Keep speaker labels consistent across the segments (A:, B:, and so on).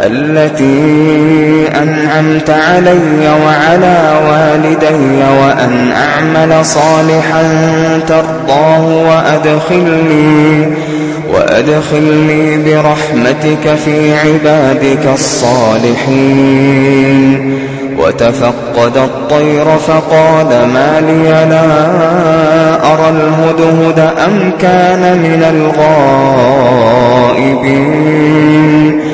A: التي أنعمت علي وعلى والدي وأن أعمل صالحا ترضاه وأدخلني وأدخلني برحمتك في عبادك الصالحين. وتفقد الطير فقال ما لي لا أرى الهدهد أم كان من الغائبين.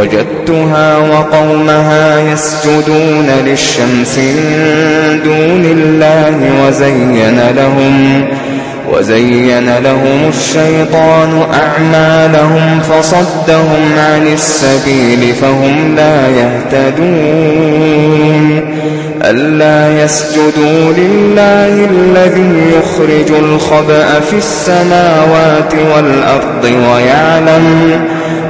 A: وجدتها وقومها يسجدون للشمس من دون الله وزين لهم وزين لهم الشيطان أعمالهم فصدهم عن السبيل فهم لا يهتدون ألا يسجدوا لله الذي يخرج الخبأ في السماوات والأرض ويعلم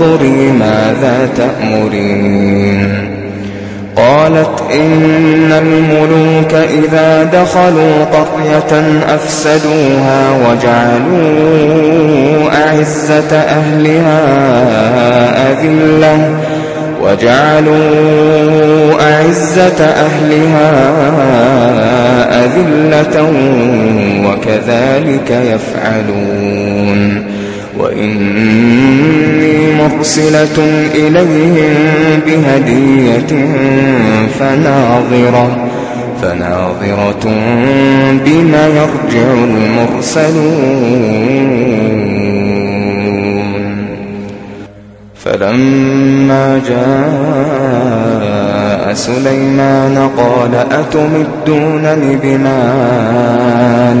A: فانظري ماذا تأمرين. قالت إن الملوك إذا دخلوا قرية أفسدوها وجعلوا أعزة أهلها أذلة وجعلوا أعزة أهلها أذلة وكذلك يفعلون. وإني مرسلة إليهم بهدية فناظرة فناظرة بما يرجع المرسلون. فلما جاء سليمان قال أتمدونني بمال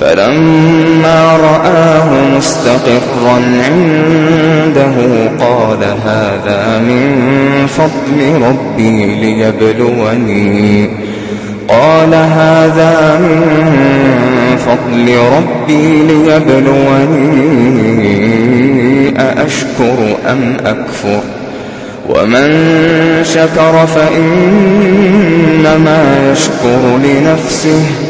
A: فلما رآه مستقرا عنده قال هذا من فضل ربي ليبلوني. قال هذا من فضل ربي ليبلوني. أأشكر أم أكفر؟ ومن شكر فإنما يشكر لنفسه.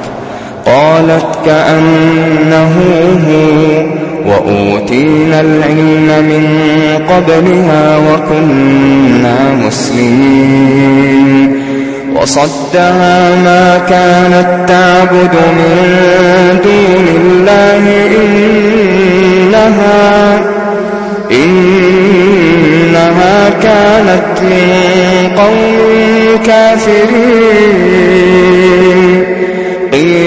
A: قالت كأنه هو وأوتينا العلم من قبلها وكنا مسلمين. وصدها ما كانت تعبد من دون الله إنها إنها كانت من قوم كافرين.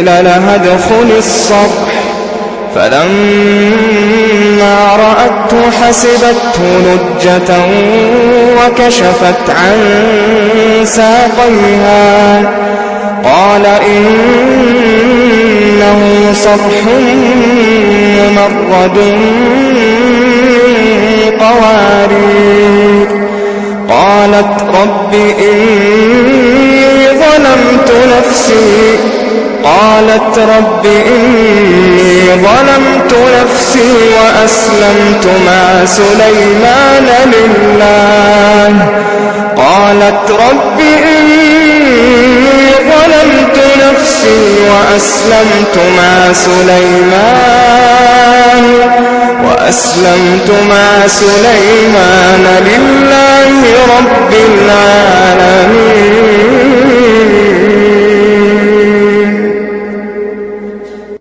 A: قيل لها ادخل الصرح فلما رأته حسبته لجة وكشفت عن ساقيها. قال إنه صرح ممرد من قوارير. قالت رب إني ظلمت نفسي. قالت رب إني ظلمت نفسي وأسلمت مع سليمان لله. قالت رب إني ظلمت نفسي وأسلمت مع سليمان وأسلمت مع سليمان لله رب العالمين.